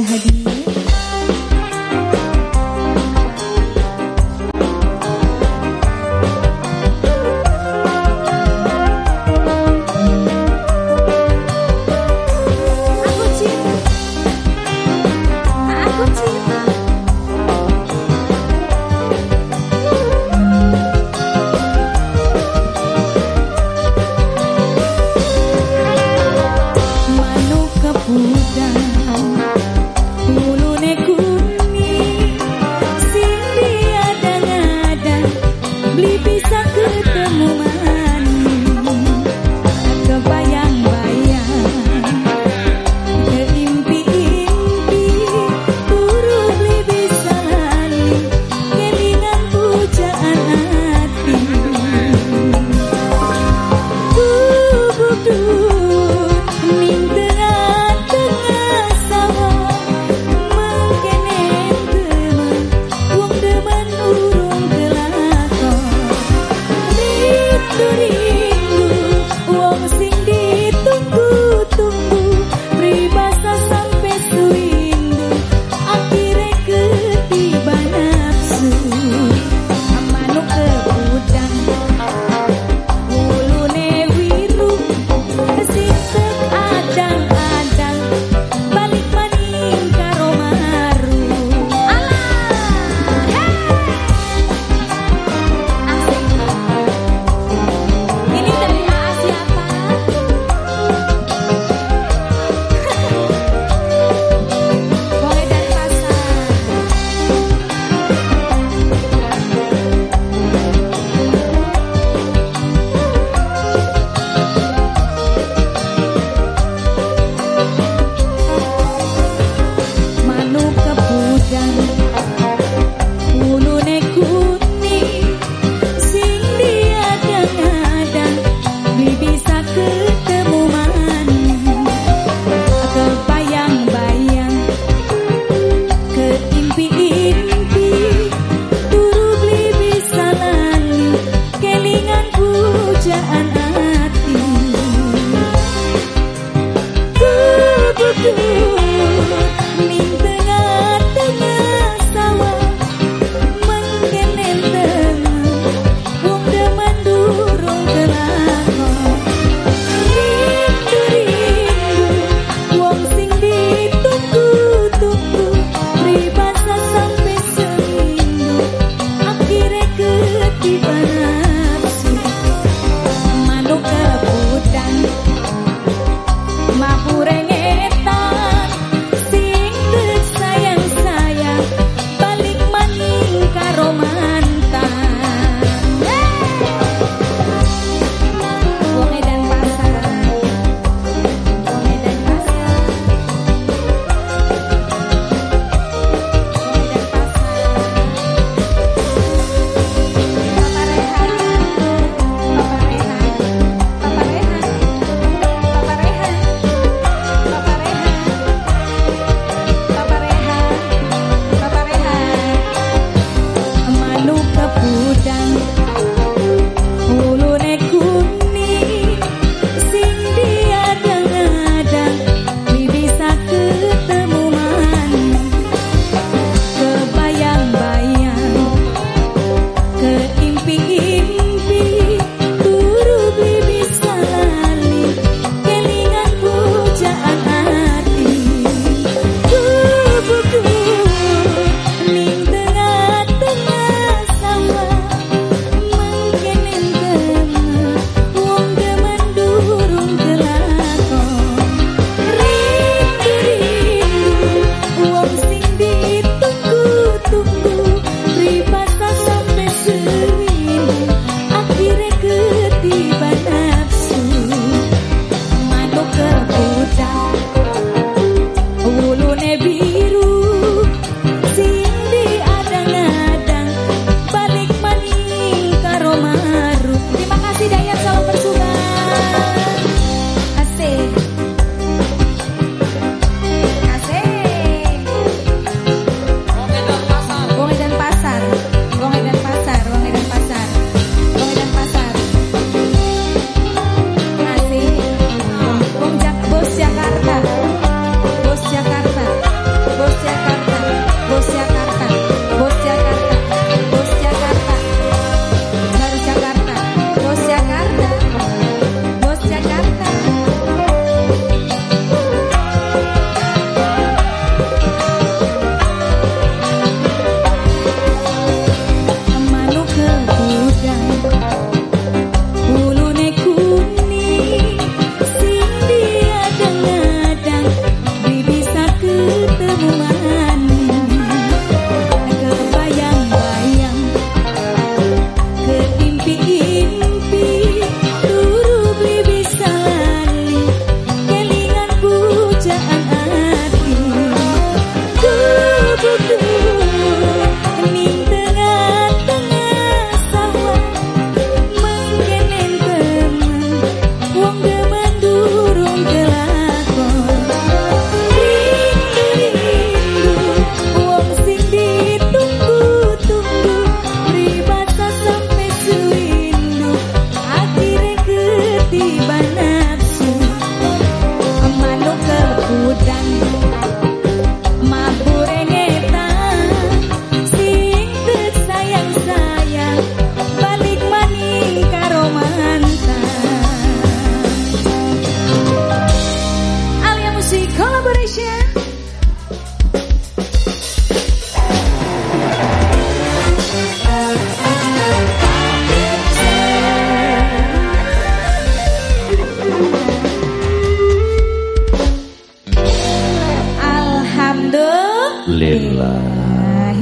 Bos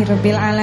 Rabbil Alamin